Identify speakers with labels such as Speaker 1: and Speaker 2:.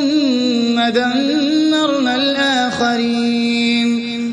Speaker 1: ثم دمرنا الآخرين.